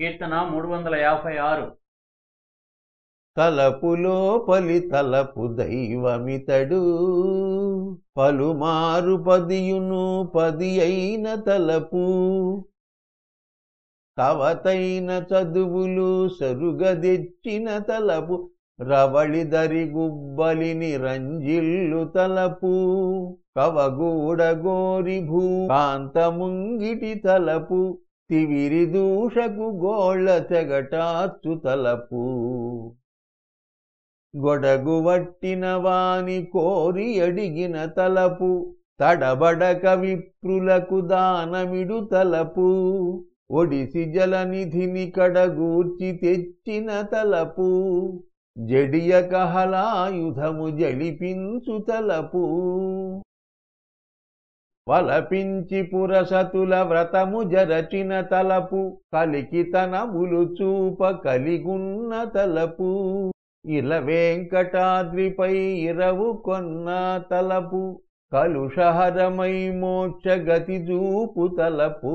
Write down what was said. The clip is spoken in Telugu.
కీర్తన మూడు వందల యాభై ఆరు. తలపులో పలి తలపు దైవమితడు పలుమారు పదియును పది అయిన తలపు. తవతైన చదువులు సరుగదెచ్చిన తలపు రవళిదరి గుబ్బలిని రంజిల్లు తలపు. కవగూడగోరి భూకాంతముంగిటి తలపు. తివిరి దూషకు గోళ్ళ తెగటార్చు తలపు. గొడగు వట్టిన వాని కోరి అడిగిన తలపు. తడబడక విప్రులకు దానమిడు తలపు. ఒడిసి జలనిధిని కడగూర్చి తెచ్చిన తలపు. జడియ కహలాయుధము జడిపించు తలపు. వలపించి పురసతుల వ్రతము జరచిన తలపు కలికితనములు చూప కలిగున్న తలపు. ఇల వెంకటాద్రిపై ఇరవు కొన్న తలపు కలుషహరమై మోక్ష గతి చూపు తలపు.